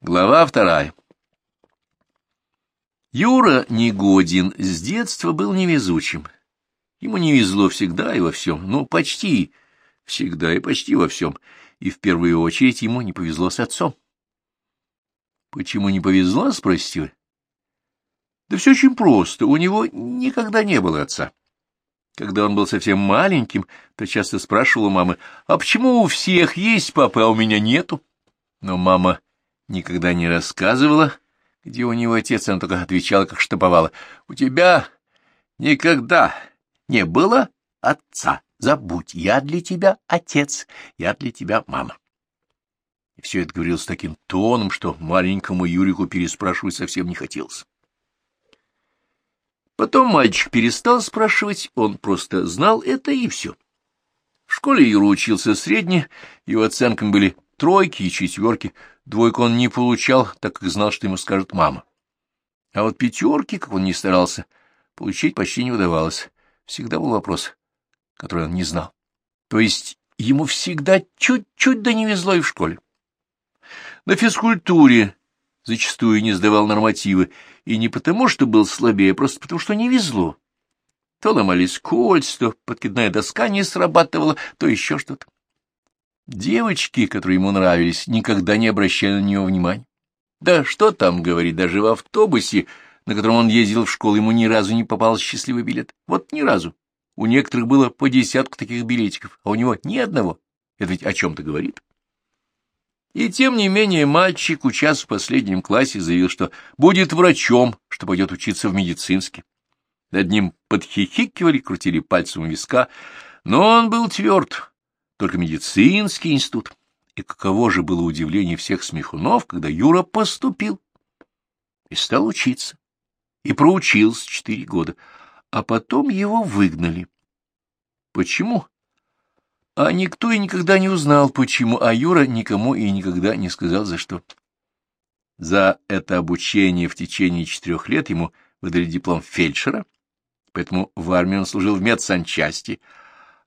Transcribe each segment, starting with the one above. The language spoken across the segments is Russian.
Глава вторая. Юра Негодин с детства был невезучим. Ему не везло всегда и во всем, ну, почти всегда и почти во всем, и в первую очередь ему не повезло с отцом. Почему не повезло, спросите вы? Да все очень просто, у него никогда не было отца. Когда он был совсем маленьким, то часто спрашивал у мамы, а почему у всех есть папа, а у меня нету? Но мама никогда не рассказывала, где у него отец, она только отвечала, как штамповала. — У тебя никогда не было отца. Забудь, я для тебя отец, я для тебя мама. И все это говорил с таким тоном, что маленькому Юрику переспрашивать совсем не хотелось. Потом мальчик перестал спрашивать, он просто знал это и все. В школе Юра учился средне, его оценками были тройки и четверки, двойку он не получал, так как знал, что ему скажет мама. А вот пятерки, как он ни старался, получить почти не удавалось. Всегда был вопрос, который он не знал. То есть ему всегда чуть-чуть да не везло и в школе. На физкультуре зачастую не сдавал нормативы, и не потому, что был слабее, а просто потому, что не везло. То ломались кольца, то подкидная доска не срабатывала, то еще что-то. Девочки, которые ему нравились, никогда не обращали на него внимания. Да что там говорить, даже в автобусе, на котором он ездил в школу, ему ни разу не попал счастливый билет. Вот ни разу. У некоторых было по десятку таких билетиков, а у него ни одного. Это ведь о чем-то говорит. И тем не менее мальчик, учась в последнем классе, заявил, что будет врачом, что пойдет учиться в медицинский. Над ним подхихикивали, крутили пальцем у виска, но он был тверд, только медицинский институт. И каково же было удивление всех смехунов, когда Юра поступил и стал учиться, и проучился четыре года, а потом его выгнали. Почему? А никто и никогда не узнал, почему, а Юра никому и никогда не сказал, за что. За это обучение в течение четырех лет ему выдали диплом фельдшера, поэтому в армии он служил в медсанчасти,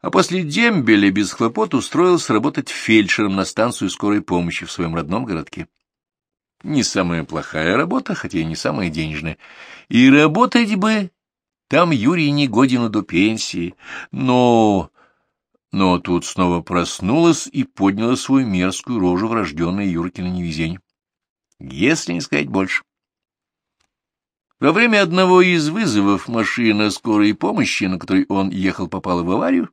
а после дембеля без хлопот устроился работать фельдшером на станцию скорой помощи в своем родном городке. Не самая плохая работа, хотя и не самая денежная. И работать бы там Юрий не годен до пенсии, но... Но тут снова проснулась и подняла свою мерзкую рожу врожденное Юркино невезение. Если не сказать больше. Во время одного из вызовов машина скорой помощи, на которой он ехал, попала в аварию,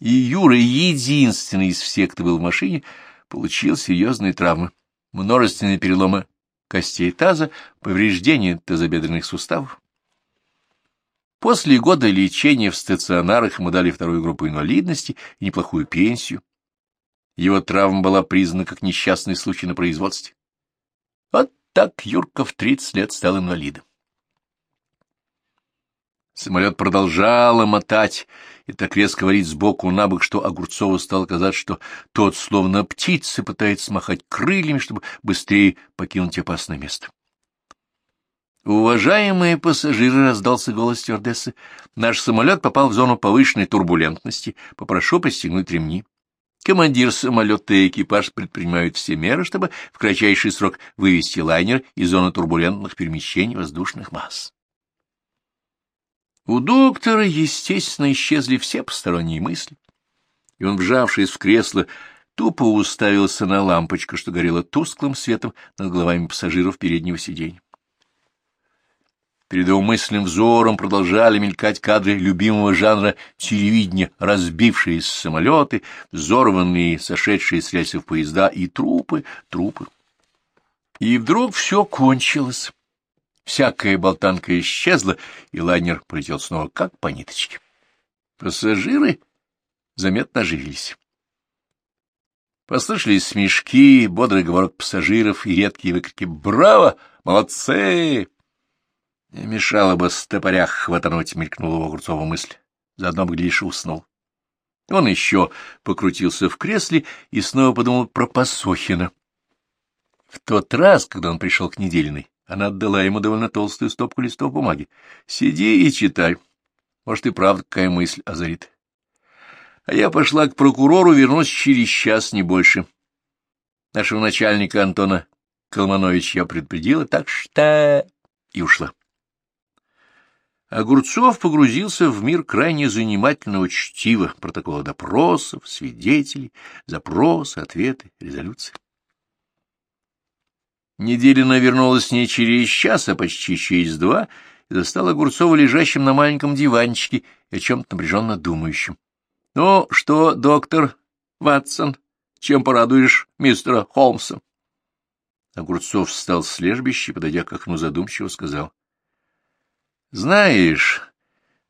и Юра, единственный из всех, кто был в машине, получил серьезные травмы. Множественные переломы костей таза, повреждения тазобедренных суставов. После года лечения в стационарах ему дали вторую группу инвалидности и неплохую пенсию. Его травма была признана как несчастный случай на производстве. Вот так Юрка в тридцать лет стал инвалидом. Самолет продолжало мотать и так резко варить сбоку на бок, что Огурцову стало казать, что тот, словно птица, пытается смахать крыльями, чтобы быстрее покинуть опасное место. «Уважаемые пассажиры!» — раздался голос стюардессы. «Наш самолет попал в зону повышенной турбулентности. Попрошу пристегнуть ремни». Командир самолета и экипаж предпринимают все меры, чтобы в кратчайший срок вывести лайнер из зоны турбулентных перемещений воздушных масс. У доктора, естественно, исчезли все посторонние мысли, и он, вжавшись в кресло, тупо уставился на лампочку, что горела тусклым светом над головами пассажиров переднего сиденья. Перед его взором продолжали мелькать кадры любимого жанра телевидения, разбившиеся самолеты, взорванные, сошедшие с рельсов поезда и трупы, трупы. И вдруг все кончилось. Всякая болтанка исчезла, и лайнер полетел снова как по ниточке. Пассажиры заметно оживились. Послышались смешки, бодрый говорок пассажиров и редкие выкрики «Браво! Молодцы!» Не мешало бы с топорях хватануть, мелькнула у Огурцова мысль. Заодно бы, глядишь, уснул. Он еще покрутился в кресле и снова подумал про Пасохина. В тот раз, когда он пришел к Неделиной, она отдала ему довольно толстую стопку листов бумаги. «Сиди и читай. Может, и правда какая мысль озарит». А я пошла к прокурору, вернусь через час, не больше. Нашего начальника Антона Колманович я предупредила, так что... и ушла. Огурцов погрузился в мир крайне занимательного чтива, протокола допросов, свидетелей, запросы, ответы, резолюции. Неделина вернулась не через час, а почти через два, и застала Огурцова лежащим на маленьком диванчике и о чем-то напряженно думающим. — Ну что, доктор Ватсон, чем порадуешь мистера Холмса? Огурцов встал с лежбища и, подойдя к окну задумчиво, сказал. — Знаешь,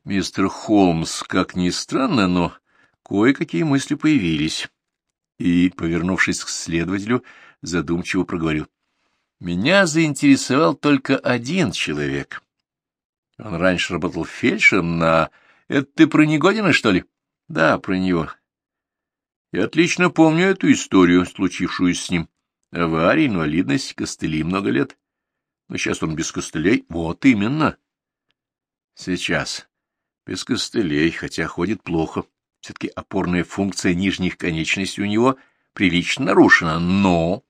мистер Холмс, как ни странно, но кое-какие мысли появились. И, повернувшись к следователю, задумчиво проговорил. Меня заинтересовал только один человек. Он раньше работал фельдшером на... Это ты про Негодина, что ли? Да, про него. Я отлично помню эту историю, случившуюся с ним. Авария, инвалидность, костыли много лет. Но сейчас он без костылей. Вот именно. Сейчас. Без костылей, хотя ходит плохо. Все-таки опорная функция нижних конечностей у него прилично нарушена. Но...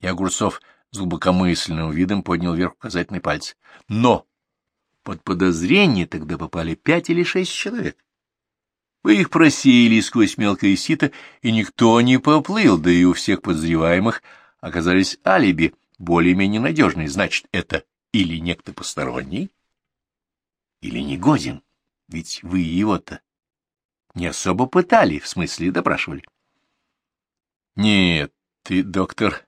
И Огурцов с глубокомысленным видом поднял вверх указательный палец. Но под подозрение тогда попали пять или шесть человек. Вы их просеяли сквозь мелкое сито, и никто не поплыл, да и у всех подозреваемых оказались алиби более-менее надежные. Значит, это или некто посторонний, или негоден. Ведь вы его-то не особо пытали, в смысле допрашивали. Нет, ты, доктор,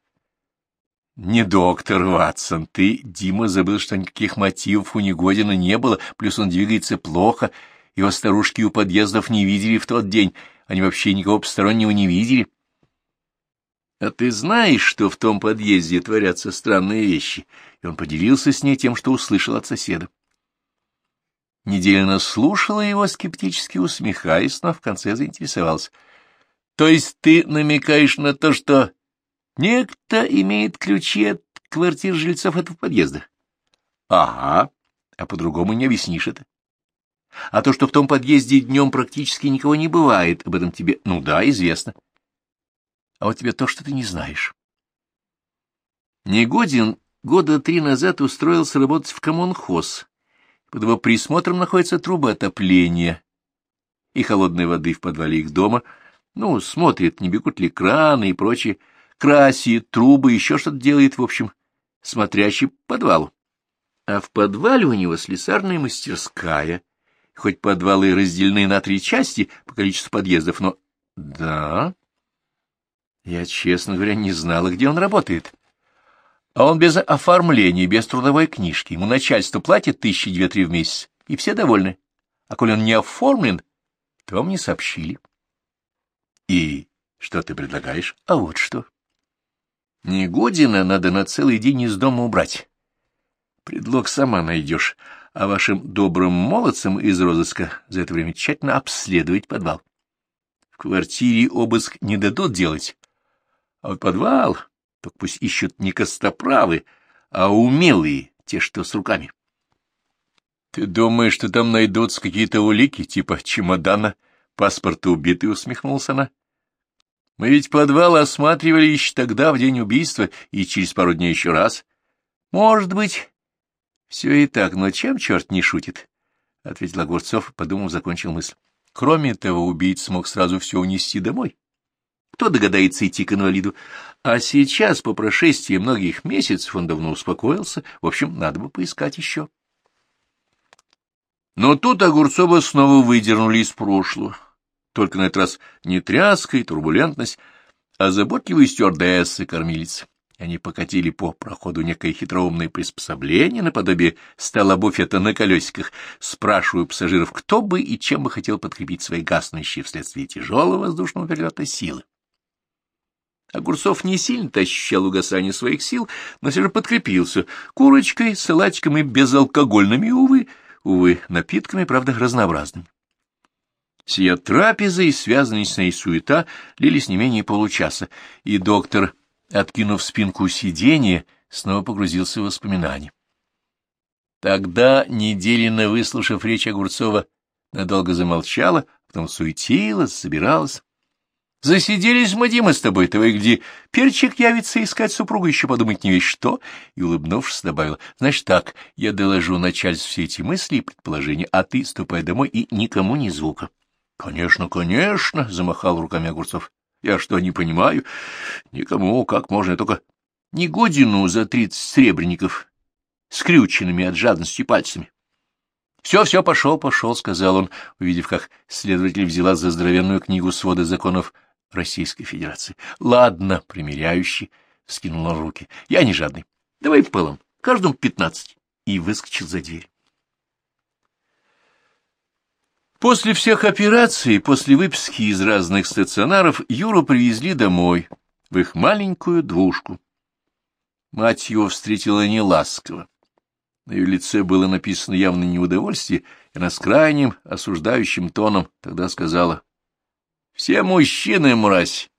не доктор, Ватсон, ты, Дима, забыл, что никаких мотивов у Негодина не было, плюс он двигается плохо, его старушки у подъездов не видели в тот день, они вообще никого постороннего не видели. А ты знаешь, что в том подъезде творятся странные вещи? И он поделился с ней тем, что услышал от соседа. Неделина слушала его, скептически усмехаясь, но в конце заинтересовался. — То есть ты намекаешь на то, что Некто имеет ключи от квартир жильцов этого подъезда. Ага, а по-другому не объяснишь это. А то, что в том подъезде днем практически никого не бывает, об этом тебе, ну да, известно. А вот тебе то, что ты не знаешь. Негодин года три назад устроился работать в коммунхоз. Под его присмотром находится труба отопления и холодной воды в подвале их дома. Ну, смотрит, не бегут ли краны и прочее красит трубы, еще что-то делает, в общем, смотрящий по подвалу. А в подвале у него слесарная мастерская, хоть подвалы разделены на три части по количеству подъездов, но... Да, я, честно говоря, не знала, где он работает. А он без оформления, без трудовой книжки. Ему начальство платит тысячи две-три в месяц, и все довольны. А коли он не оформлен, то вам не сообщили. И что ты предлагаешь? А вот что. Негодина надо на целый день из дома убрать. Предлог сама найдешь, а вашим добрым молодцам из розыска за это время тщательно обследовать подвал. В квартире обыск не дадут делать, а вот подвал, только пусть ищут не костоправы, а умелые, те, что с руками. Ты думаешь, что там найдутся какие-то улики, типа чемодана, паспорта убитый, усмехнулся она. Мы ведь подвал осматривали еще тогда, в день убийства, и через пару дней еще раз. Может быть, все и так, но чем черт не шутит? — ответил Огурцов, подумав, закончил мысль. Кроме того, убийца мог сразу все унести домой. Кто догадается идти к инвалиду? А сейчас, по прошествии многих месяцев, он давно успокоился. В общем, надо бы поискать еще. Но тут Огурцова снова выдернули из прошлого только на этот раз не тряска и турбулентность, а заботливые стюардессы-кормилицы. Они покатили по проходу некое хитроумное приспособление наподобие стола буфета на колесиках, спрашивая пассажиров, кто бы и чем бы хотел подкрепить свои гаснущие вследствие тяжелого воздушного перелета силы. Огурцов не сильно-то ощущал угасание своих сил, но все же подкрепился курочкой, салатиком и безалкогольными, увы, увы, напитками, правда, разнообразными. Сия трапеза и связанная с ней суета лились не менее получаса, и доктор, откинув спинку сиденья, снова погрузился в воспоминания. Тогда, неделенно выслушав речь Огурцова, надолго замолчала, потом суетилась, собиралась. Засиделись мы, Дима, с тобой, ты где перчик явится искать супругу, еще подумать не весь что, и, улыбнувшись, добавил, значит так, я доложу начальству все эти мысли и предположения, а ты ступай домой и никому ни звука. — Конечно, конечно, — замахал руками Огурцов. — Я что, не понимаю? Никому, как можно, только Негодину за тридцать сребреников, скрюченными от жадности пальцами. «Все, все, пошел, пошел», — сказал он, увидев, как следователь взяла за здоровенную книгу свода законов Российской Федерации. — Ладно, примиряющий, — скинул он руки. — Я не жадный. Давай пылом, каждому пятнадцать. И выскочил за дверь. После всех операций, после выписки из разных стационаров, Юру привезли домой, в их маленькую двушку. Мать его встретила неласково. На ее лице было написано явно неудовольствие, и она с крайним осуждающим тоном тогда сказала — все мужчины, мразь.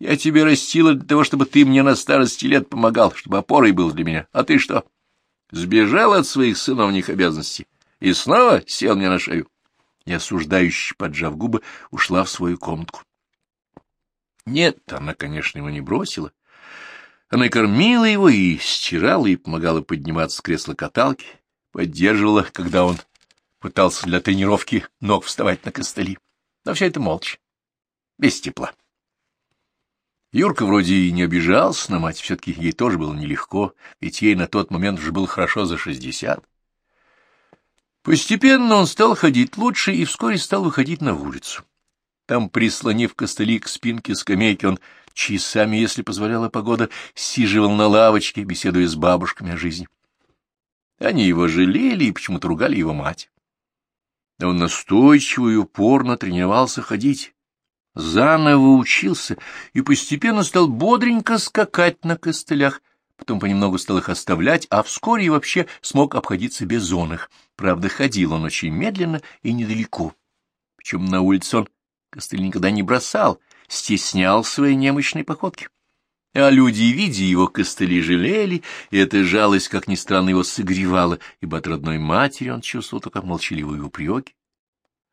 Я тебе растила для того, чтобы ты мне на старости лет помогал, чтобы опорой был для меня. А ты что, сбежал от своих сыновних обязанностей и снова сел мне на шею? И осуждающий, поджав губы, ушла в свою комнатку. Нет, она, конечно, его не бросила. Она кормила его и стирала, и помогала подниматься с кресла каталки, поддерживала, когда он пытался для тренировки ног вставать на костыли. Но все это молча без тепла. Юрка вроде и не обижался на мать, все-таки ей тоже было нелегко, ведь ей на тот момент уже было хорошо за шестьдесят. Постепенно он стал ходить лучше и вскоре стал выходить на улицу. Там, прислонив костыли к спинке скамейки, он часами, если позволяла погода, сиживал на лавочке, беседуя с бабушками о жизни. Они его жалели и почему-то ругали его мать. Но он настойчиво и упорно тренировался ходить, заново учился и постепенно стал бодренько скакать на костылях, потом понемногу стал их оставлять, а вскоре и вообще смог обходиться без их. Правда, ходил он очень медленно и недалеко. Причем на улице он костыль никогда не бросал, стеснял своей немощной походки. А люди, видя его костыли, жалели, и эта жалость, как ни странно, его согревала, ибо от родной матери он чувствовал только молчаливые упреки,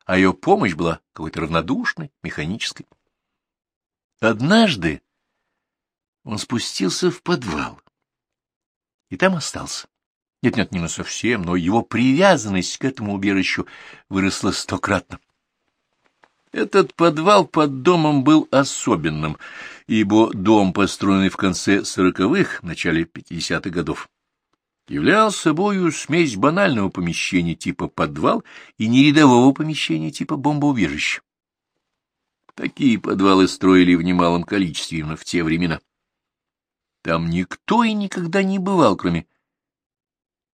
а ее помощь была какой-то равнодушной, механической. Однажды он спустился в подвал и там остался. Нет-нет, не на совсем, но его привязанность к этому убежищу выросла стократно. Этот подвал под домом был особенным, ибо дом, построенный в конце сороковых, начале пятидесятых годов, являл собою смесь банального помещения типа подвал и нерядового помещения типа бомбоубежища. Такие подвалы строили в немалом количестве именно в те времена. Там никто и никогда не бывал, кроме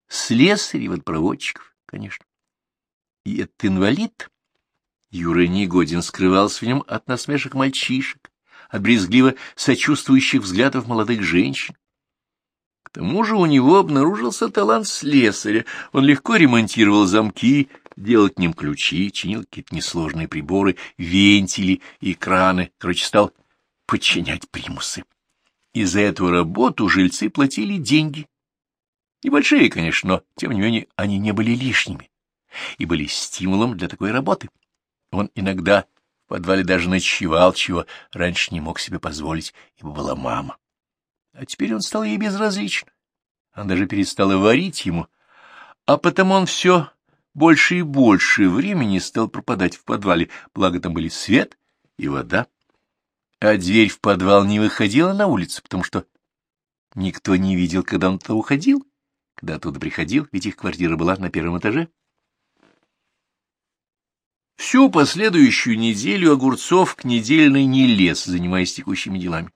слесарей, водопроводчиков, конечно. И этот инвалид, Юра Негодин, скрывался в нем от насмешек мальчишек, от брезгливо сочувствующих взглядов молодых женщин, к тому же у него обнаружился талант слесаря. Он легко ремонтировал замки, делал к ним ключи, чинил какие-то несложные приборы, вентили и краны. Короче, стал подчинять примусы. И за эту работу жильцы платили деньги. Небольшие, конечно, но, тем не менее, они не были лишними и были стимулом для такой работы. Он иногда в подвале даже ночевал, чего раньше не мог себе позволить, ибо была мама. А теперь он стал ей безразличен. Она даже перестала варить ему, а потому он все больше и больше времени стал пропадать в подвале, благо там были свет и вода. А дверь в подвал не выходила на улицу, потому что никто не видел, когда он туда уходил, когда оттуда приходил, ведь их квартира была на первом этаже. Всю последующую неделю Огурцов к недельной не лез, занимаясь текущими делами.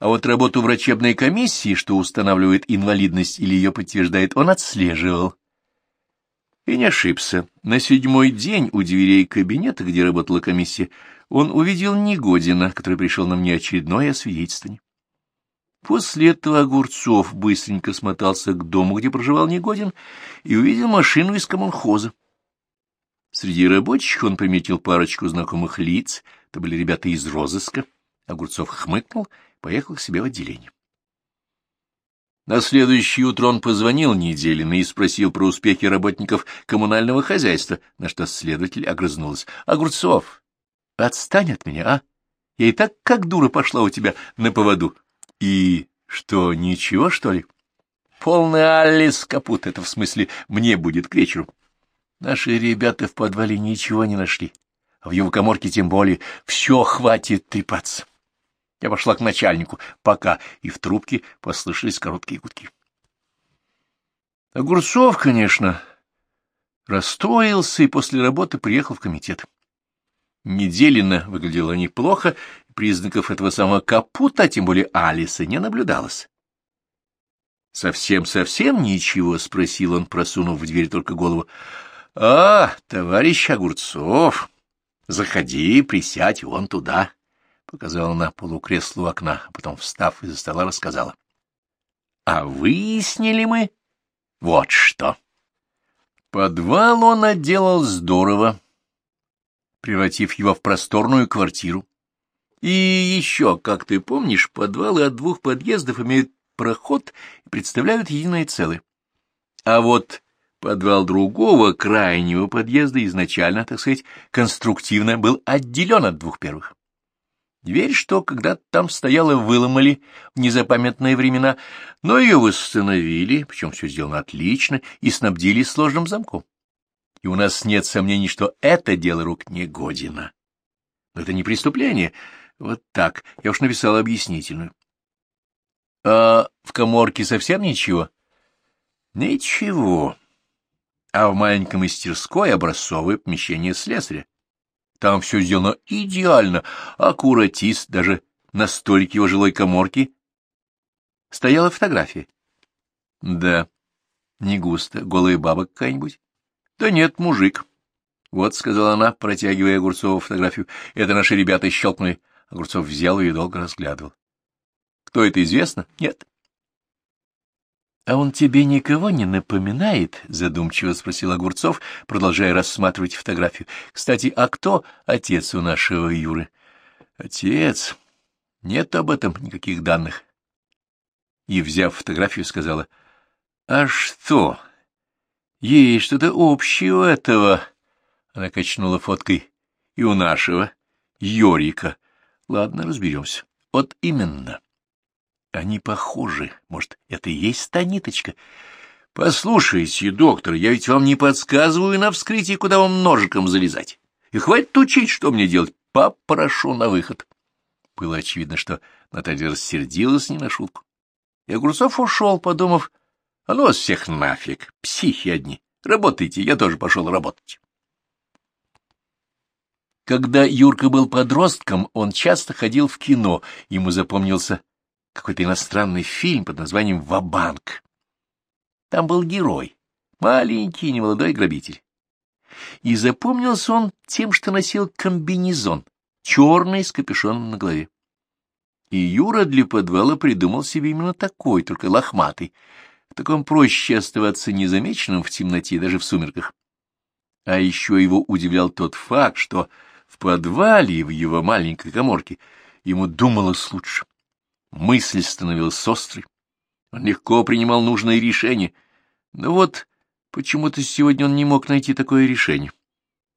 А вот работу врачебной комиссии, что устанавливает инвалидность или ее подтверждает, он отслеживал. И не ошибся. На седьмой день у дверей кабинета, где работала комиссия, он увидел Негодина, который пришел на мне очередное освидетельствование. После этого Огурцов быстренько смотался к дому, где проживал Негодин, и увидел машину из коммунхоза. Среди рабочих он приметил парочку знакомых лиц, это были ребята из розыска. Огурцов хмыкнул поехал к себе в отделение. На следующее утро он позвонил Неделину и спросил про успехи работников коммунального хозяйства, на что следователь огрызнулась. — Огурцов, Отстань от меня, а? Я и так как дура пошла у тебя на поводу. И что, ничего, что ли? Полный Алис капут, это в смысле мне будет к вечеру. Наши ребята в подвале ничего не нашли, а в его коморке тем более все хватит трепаться. Я пошла к начальнику, пока, и в трубке послышались короткие гудки. Огурцов, конечно, расстроился и после работы приехал в комитет. Неделина выглядела неплохо, признаков этого самого капута, тем более Алисы, не наблюдалось. «Совсем-совсем ничего?» — спросил он, просунув в дверь только голову. «А, товарищ Огурцов, заходи, присядь вон туда», — показала на полукресло у окна, а потом, встав из-за стола, рассказала. «А выяснили мы вот что». Подвал он отделал здорово, превратив его в просторную квартиру. И еще, как ты помнишь, подвалы от двух подъездов имеют проход и представляют единое целое. А вот подвал другого крайнего подъезда изначально, так сказать, конструктивно был отделен от двух первых. Дверь, что когда-то там стояла, выломали в незапамятные времена, но ее восстановили, причем все сделано отлично, и снабдили сложным замком. И у нас нет сомнений, что это дело рук не Година. Но это не преступление. Вот так. Я уж написал объяснительную. А в коморке совсем ничего? Ничего. А в маленькой мастерской образцовое помещение слесаря. Там все сделано идеально, аккуратист, даже на столике его жилой коморки стояла фотография. Да, не густо, голая баба какая-нибудь. Да нет, мужик. Вот, — сказала она, протягивая Огурцову фотографию, — это наши ребята щелкнули. Огурцов взял ее и долго разглядывал. Кто это, известно? Нет. — А он тебе никого не напоминает? — задумчиво спросил Огурцов, продолжая рассматривать фотографию. — Кстати, а кто отец у нашего Юры? — Отец? Нет об этом никаких данных. И, взяв фотографию, сказала, — А что? Есть что-то общее у этого. Она качнула фоткой. И у нашего, Йорика. Ладно, разберемся. Вот именно. Они похожи. Может, это и есть та ниточка? Послушайте, доктор, я ведь вам не подсказываю на вскрытии, куда вам ножиком залезать. И хватит учить, что мне делать. Попрошу на выход. Было очевидно, что Наталья рассердилась не на шутку. И Огурцов ушел, подумав, а ну вас всех нафиг, психи одни. Работайте, я тоже пошел работать. Когда Юрка был подростком, он часто ходил в кино. Ему запомнился какой-то иностранный фильм под названием «Вабанк». Там был герой, маленький немолодой грабитель. И запомнился он тем, что носил комбинезон, черный с капюшоном на голове. И Юра для подвала придумал себе именно такой, только лохматый, в таком проще оставаться незамеченным в темноте, даже в сумерках. А еще его удивлял тот факт, что в подвале в его маленькой коморке ему думалось лучше. Мысль становилась острой. Он легко принимал нужное решение. Но вот почему-то сегодня он не мог найти такое решение.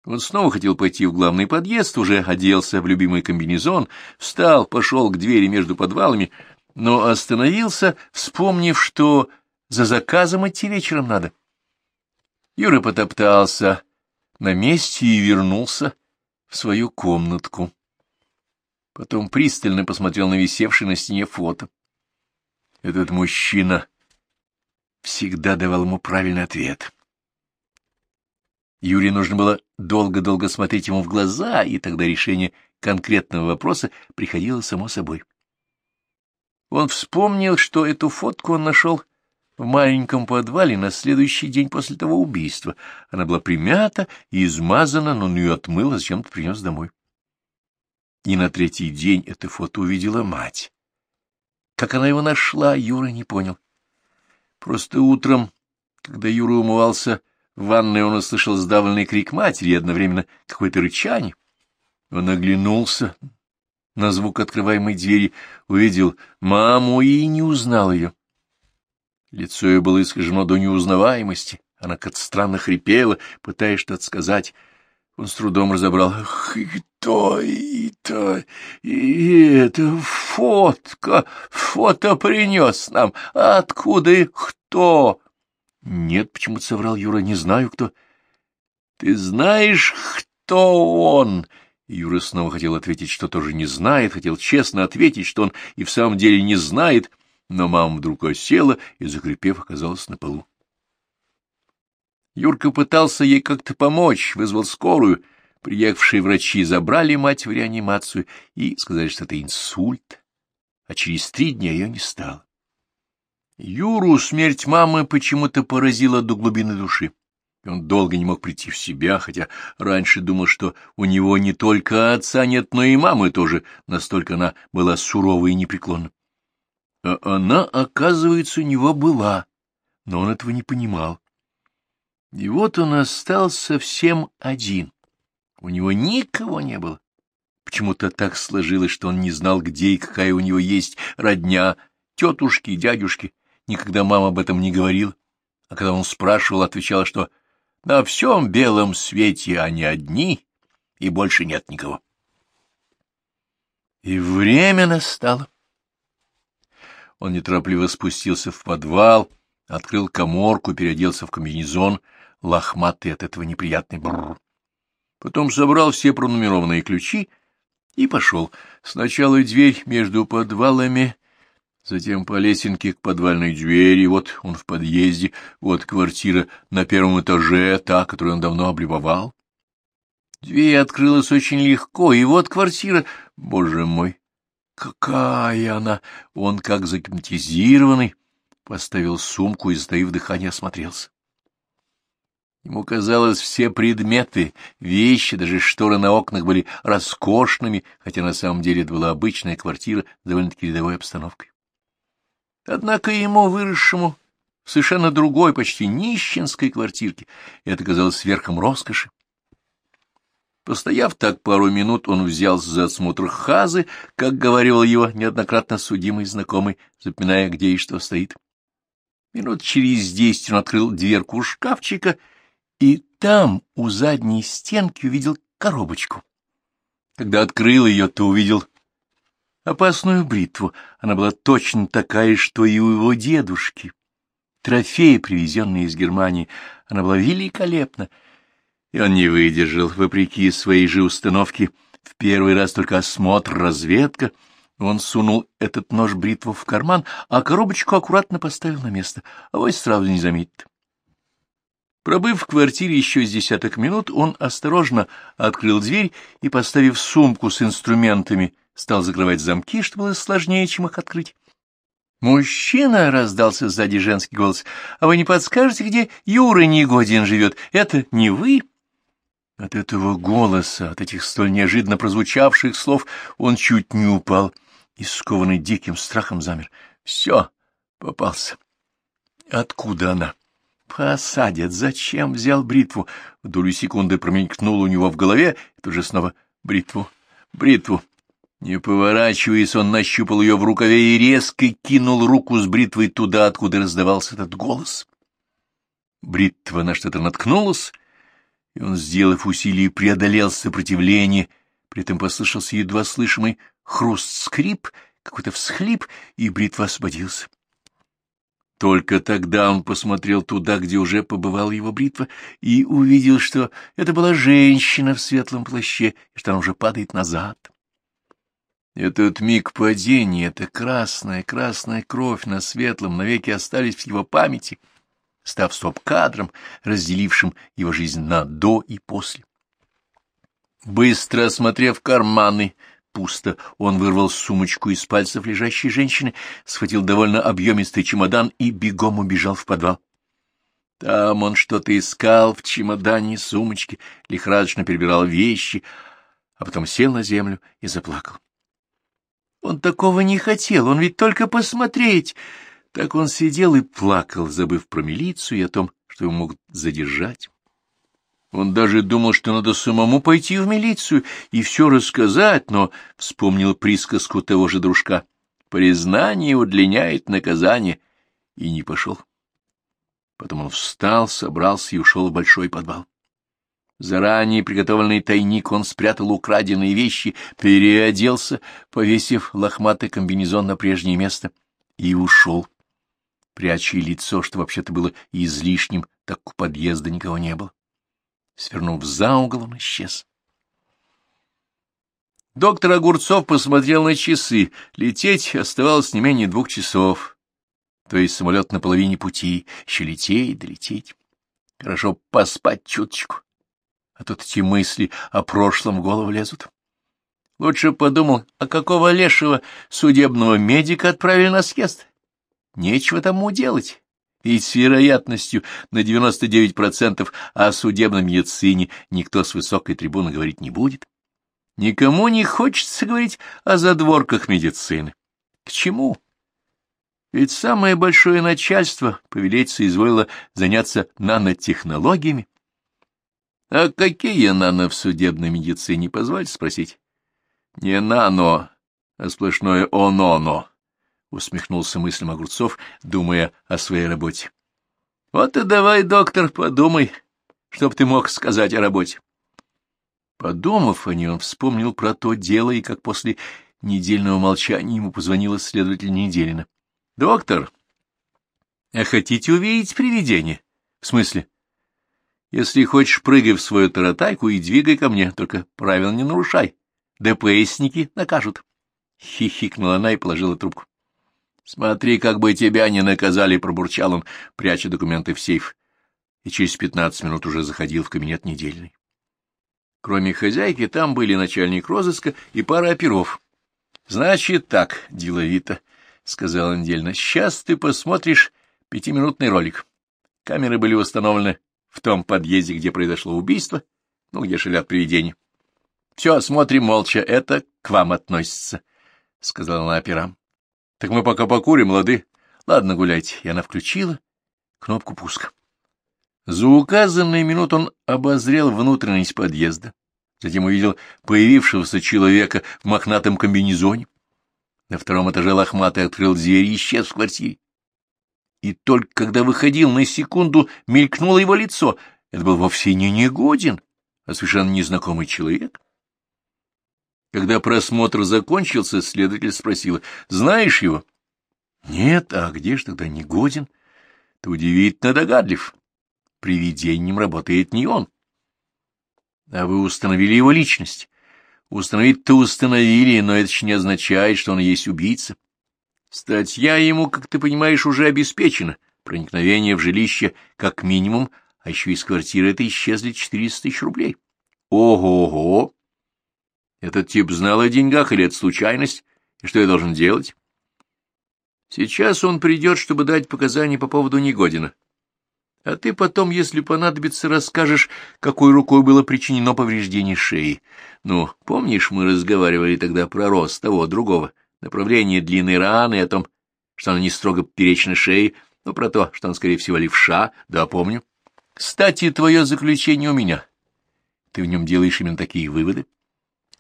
Он снова хотел пойти в главный подъезд, уже оделся в любимый комбинезон, встал, пошел к двери между подвалами, но остановился, вспомнив, что за заказом идти вечером надо. Юра потоптался на месте и вернулся в свою комнатку. Потом пристально посмотрел на висевшее на стене фото. Этот мужчина всегда давал ему правильный ответ. Юре нужно было долго-долго смотреть ему в глаза, и тогда решение конкретного вопроса приходило само собой. Он вспомнил, что эту фотку он нашел в маленьком подвале на следующий день после того убийства. Она была примята и измазана, но он ее отмыл, а зачем-то принес домой. И на третий день это фото увидела мать. Как она его нашла, Юра не понял. Просто утром, когда Юра умывался в ванной, он услышал сдавленный крик матери и одновременно какое-то рычание. Он оглянулся на звук открываемой двери, увидел маму и не узнал ее. Лицо ее было искажено до неузнаваемости. Она как-то странно хрипела, пытаясь что-то сказать. Он с трудом разобрал. кто это? И это фотка, фото принес нам. Откуда и кто? Нет, почему-то соврал Юра, не знаю кто. Ты знаешь, кто он? Юра снова хотел ответить, что тоже не знает, хотел честно ответить, что он и в самом деле не знает, но мама вдруг осела и, закрепев, оказалась на полу. Юрка пытался ей как-то помочь, вызвал скорую. Приехавшие врачи забрали мать в реанимацию и сказали, что это инсульт, а через три дня ее не стало. Юру смерть мамы почему-то поразила до глубины души. Он долго не мог прийти в себя, хотя раньше думал, что у него не только отца нет, но и мамы тоже, настолько она была сурова и непреклонна. А она, оказывается, у него была, но он этого не понимал. И вот он остался совсем один. У него никого не было. Почему-то так сложилось, что он не знал, где и какая у него есть родня, тетушки, дядюшки. Никогда мама об этом не говорила. А когда он спрашивал, отвечала, что на всем белом свете они одни, и больше нет никого. И время настало. Он неторопливо спустился в подвал, открыл коморку, переоделся в комбинезон, лохматый от этого неприятный бррр. Потом собрал все пронумерованные ключи и пошел. Сначала дверь между подвалами, затем по лесенке к подвальной двери, вот он в подъезде, вот квартира на первом этаже, та, которую он давно облюбовал. Дверь открылась очень легко, и вот квартира, боже мой, какая она! Он, как загипнотизированный, поставил сумку и, сдаив дыхание, осмотрелся. Ему казалось, все предметы, вещи, даже шторы на окнах были роскошными, хотя на самом деле это была обычная квартира с довольно-таки рядовой обстановкой. Однако ему, выросшему в совершенно другой, почти нищенской квартирке, это казалось верхом роскоши. Постояв так пару минут, он взялся за осмотр хазы, как говорил его неоднократно судимый знакомый, запоминая, где и что стоит. Минут через десять он открыл дверку шкафчика — и там, у задней стенки, увидел коробочку. Когда открыл ее, то увидел опасную бритву. Она была точно такая, что и у его дедушки. Трофей, привезенный из Германии, она была великолепна. И он не выдержал, вопреки своей же установке, в первый раз только осмотр, разведка. Он сунул этот нож-бритву в карман, а коробочку аккуратно поставил на место, а вось сразу не заметит. Пробыв в квартире еще с десяток минут, он осторожно открыл дверь и, поставив сумку с инструментами, стал закрывать замки, что было сложнее, чем их открыть. «Мужчина!» — раздался сзади женский голос. «А вы не подскажете, где Юра Негодин живет? Это не вы?» От этого голоса, от этих столь неожиданно прозвучавших слов он чуть не упал и, скованный диким страхом, замер. «Все, попался. Откуда она?» Посадят. Зачем взял бритву? В долю секунды промелькнуло у него в голове, и тут же снова бритву, бритву. Не поворачиваясь, он нащупал ее в рукаве и резко кинул руку с бритвой туда, откуда раздавался этот голос. Бритва на что-то наткнулась, и он, сделав усилие, преодолел сопротивление, при этом послышался едва слышимый хруст-скрип, какой-то всхлип, и бритва освободился. Только тогда он посмотрел туда, где уже побывала его бритва, и увидел, что это была женщина в светлом плаще, и что она уже падает назад. Этот миг падения, эта красная, красная кровь на светлом навеки остались в его памяти, став стоп-кадром, разделившим его жизнь на «до» и «после». Быстро осмотрев карманы, пусто. Он вырвал сумочку из пальцев лежащей женщины, схватил довольно объемистый чемодан и бегом убежал в подвал. Там он что-то искал в чемодане и сумочке, лихорадочно перебирал вещи, а потом сел на землю и заплакал. Он такого не хотел, он ведь только посмотреть. Так он сидел и плакал, забыв про милицию и о том, что его могут задержать. Он даже думал, что надо самому пойти в милицию и все рассказать, но вспомнил присказку того же дружка. Признание удлиняет наказание, и не пошел. Потом он встал, собрался и ушел в большой подвал. заранее приготовленный тайник он спрятал украденные вещи, переоделся, повесив лохматый комбинезон на прежнее место, и ушел, пряча лицо, что вообще-то было излишним, так у подъезда никого не было. Свернув за угол, он исчез. Доктор Огурцов посмотрел на часы. Лететь оставалось не менее двух часов. То есть самолет на половине пути. Еще лететь, долететь. Хорошо поспать чуточку. А тут эти мысли о прошлом в голову лезут. Лучше подумал, а какого лешего судебного медика отправили на съезд? Нечего тому делать. Ведь с вероятностью на 99% о судебной медицине никто с высокой трибуны говорить не будет. Никому не хочется говорить о задворках медицины. К чему? Ведь самое большое начальство повелеть изволило заняться нанотехнологиями. А какие нано в судебной медицине, позвольте спросить? Не нано, а сплошное ононо, — усмехнулся мыслям Огурцов, думая о своей работе. Вот и давай, доктор, подумай, чтоб ты мог сказать о работе. Подумав о ней, он вспомнил про то дело и как после недельного молчания ему позвонила следователь Неделина. — Доктор, а хотите увидеть привидение? — В смысле? — Если хочешь, прыгай в свою таратайку и двигай ко мне, только правил не нарушай. ДПСники накажут. Хихикнула она и положила трубку. — Смотри, как бы тебя не наказали, — пробурчал он, пряча документы в сейф. И через пятнадцать минут уже заходил в кабинет недельный. Кроме хозяйки, там были начальник розыска и пара оперов. — Значит так, деловито, — сказал Недельно, — сейчас ты посмотришь пятиминутный ролик. Камеры были установлены в том подъезде, где произошло убийство, ну, где шалят привидения. — Все, смотрим молча, это к вам относится, — сказала она операм. — Так мы пока покурим, лады. Ладно, гуляйте. И она включила кнопку пуска. За указанные минут он обозрел внутренность подъезда, затем увидел появившегося человека в мохнатом комбинезоне. На втором этаже лохматый открыл дверь и исчез в квартире. И только когда выходил на секунду, мелькнуло его лицо. Это был вовсе не Негодин, а совершенно незнакомый человек. Когда просмотр закончился, следователь спросила, «Знаешь его?» «Нет, а где же тогда Негодин?» «Ты удивительно догадлив привидением работает не он. А вы установили его личность. Установить-то установили, но это еще не означает, что он есть убийца. Статья ему, как ты понимаешь, уже обеспечена. Проникновение в жилище как минимум, а еще из квартиры это исчезли 400 тысяч рублей. Ого-го! Этот тип знал о деньгах или это случайность? И что я должен делать? Сейчас он придет, чтобы дать показания по поводу Негодина. А ты потом, если понадобится, расскажешь, какой рукой было причинено повреждение шеи. Ну, помнишь, мы разговаривали тогда про рост того другого, направление длины раны, о том, что она не строго поперечной шеи, но про то, что он, скорее всего, левша, да, помню. Кстати, твое заключение у меня. Ты в нем делаешь именно такие выводы?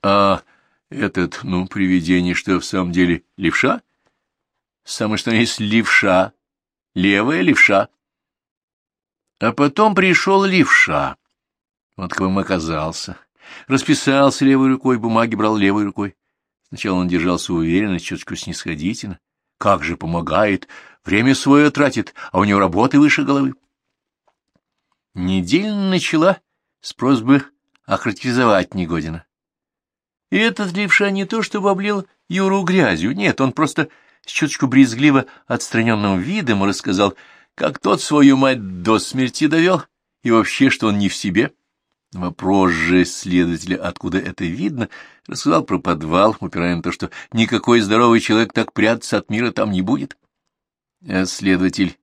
А этот, ну, привидение, что в самом деле левша? Самое что есть левша, левая левша. А потом пришел левша. Вот каким оказался. Расписался левой рукой, бумаги брал левой рукой. Сначала он держался уверенно, чуточку снисходительно. Как же помогает, время свое тратит, а у него работы выше головы. Неделя начала с просьбы охарактеризовать Негодина. И этот левша не то чтобы облил Юру грязью, нет, он просто с чуточку брезгливо отстраненным видом рассказал, как тот свою мать до смерти довел, и вообще, что он не в себе. Вопрос же следователя, откуда это видно, рассказал про подвал, упирая на то, что никакой здоровый человек так прятаться от мира там не будет. А следователь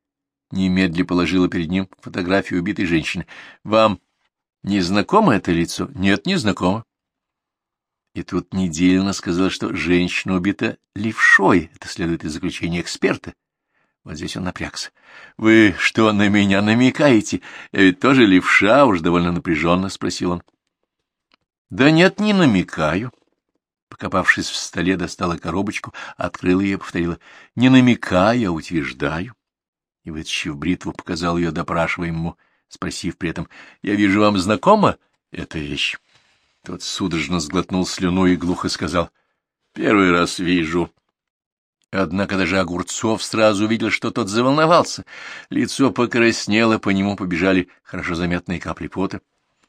немедля положила перед ним фотографию убитой женщины. «Вам не знакомо это лицо?» «Нет, не знакомо». И тут Неделина сказала, что женщина убита левшой. Это следует из заключения эксперта. Вот здесь он напрягся. — Вы что, на меня намекаете? Я ведь тоже левша, уж довольно напряженно спросил он. — Да нет, не намекаю. Покопавшись в столе, достала коробочку, открыла ее и повторила. — Не намекаю, а утверждаю. И, вытащив бритву, показал ее допрашиваемому, спросив при этом. — Я вижу, вам знакомо — Это вещь. Тот судорожно сглотнул слюну и глухо сказал. — Первый раз вижу. Однако даже Огурцов сразу увидел, что тот заволновался. Лицо покраснело, по нему побежали хорошо заметные капли пота.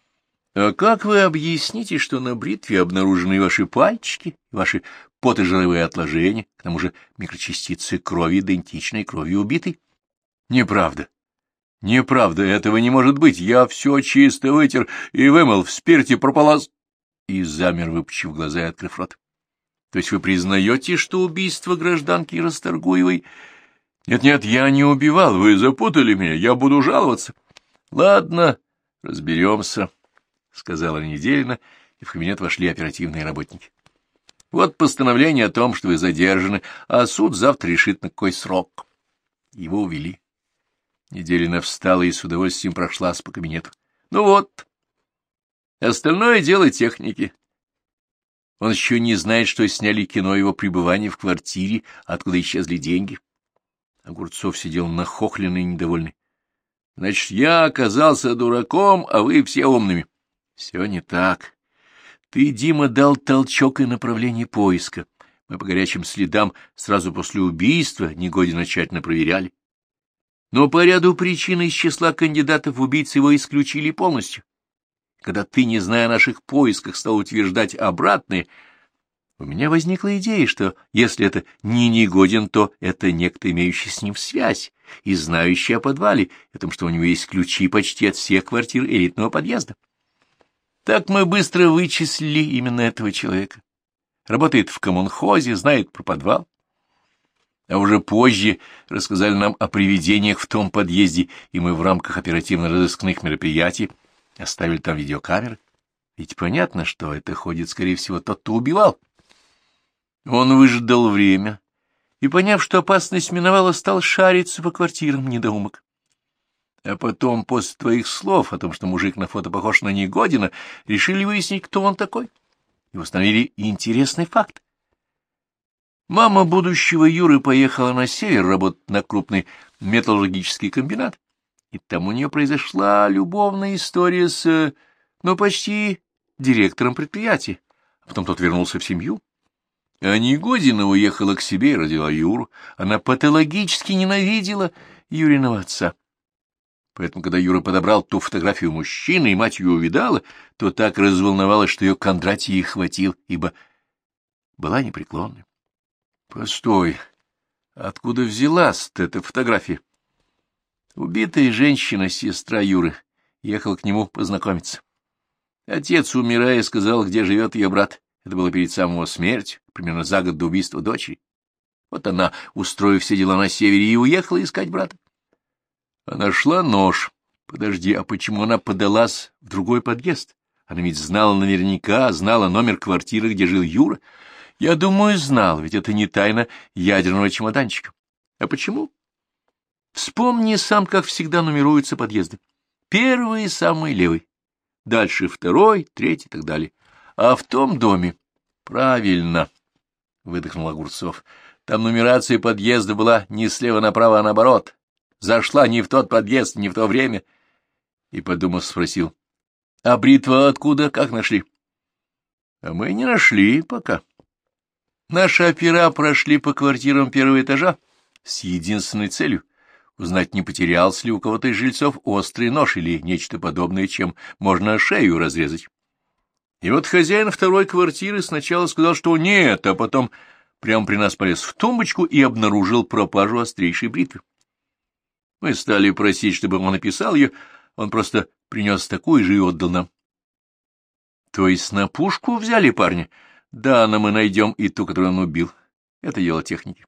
— А как вы объясните, что на бритве обнаружены ваши пальчики, ваши потожировые отложения, к тому же микрочастицы крови, идентичной крови убитой? — Неправда. Неправда, этого не может быть. Я все чисто вытер и вымыл, в спирте прополаз... И замер, выпучив глаза и открыв рот. То есть вы признаете, что убийство гражданки Расторгуевой... Нет-нет, я не убивал, вы запутали меня, я буду жаловаться. Ладно, разберемся, — сказала Неделина, и в кабинет вошли оперативные работники. Вот постановление о том, что вы задержаны, а суд завтра решит, на какой срок. Его увели. Неделина встала и с удовольствием прошлась по кабинету. Ну вот, остальное дело техники. Он еще не знает, что сняли кино его пребывания в квартире, откуда исчезли деньги. Огурцов сидел нахохленный и недовольный. — Значит, я оказался дураком, а вы все умными. — Все не так. Ты, Дима, дал толчок и направление поиска. Мы по горячим следам сразу после убийства Негодина тщательно проверяли. Но по ряду причин из числа кандидатов в убийцы его исключили полностью когда ты, не зная о наших поисках, стал утверждать обратное, у меня возникла идея, что если это не негоден, то это некто, имеющий с ним связь и знающий о подвале, о том, что у него есть ключи почти от всех квартир элитного подъезда. Так мы быстро вычислили именно этого человека. Работает в коммунхозе, знает про подвал. А уже позже рассказали нам о привидениях в том подъезде, и мы в рамках оперативно-розыскных мероприятий Оставили там видеокамеры. Ведь понятно, что это ходит, скорее всего, тот, кто убивал. Он выждал время и, поняв, что опасность миновала, стал шариться по квартирам недоумок. А потом, после твоих слов о том, что мужик на фото похож на Негодина, решили выяснить, кто он такой, и установили интересный факт. Мама будущего Юры поехала на север работать на крупный металлургический комбинат и там у нее произошла любовная история с, ну, почти директором предприятия. А потом тот вернулся в семью. А Негодина уехала к себе и родила Юру. Она патологически ненавидела Юриного отца. Поэтому, когда Юра подобрал ту фотографию мужчины, и мать ее увидала, то так разволновалась, что ее Кондратий хватил, ибо была непреклонной. — Постой, откуда взялась эта фотография? Убитая женщина, сестра Юры, ехала к нему познакомиться. Отец, умирая, сказал, где живет ее брат. Это было перед самым его смертью, примерно за год до убийства дочери. Вот она, устроив все дела на севере, и уехала искать брата. Она нашла нож. Подожди, а почему она подалась в другой подъезд? Она ведь знала наверняка, знала номер квартиры, где жил Юра. Я думаю, знал, ведь это не тайна ядерного чемоданчика. А почему? Вспомни сам, как всегда нумеруются подъезды. Первый — самый левый, дальше второй, третий и так далее. А в том доме... Правильно, — выдохнул Огурцов. Там нумерация подъезда была не слева направо, а наоборот. Зашла не в тот подъезд, не в то время. И, подумав, спросил. — А бритва откуда? Как нашли? — А мы не нашли пока. Наши опера прошли по квартирам первого этажа с единственной целью узнать, не потерялся ли у кого-то из жильцов острый нож или нечто подобное, чем можно шею разрезать. И вот хозяин второй квартиры сначала сказал, что нет, а потом прямо при нас полез в тумбочку и обнаружил пропажу острейшей бритвы. Мы стали просить, чтобы он написал ее, он просто принес такую же и отдал нам. То есть на пушку взяли парня? Да, но мы найдем и ту, которую он убил. Это дело техники.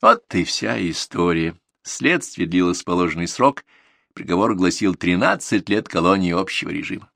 Вот и вся история. Следствие длилось положенный срок, приговор гласил 13 лет колонии общего режима.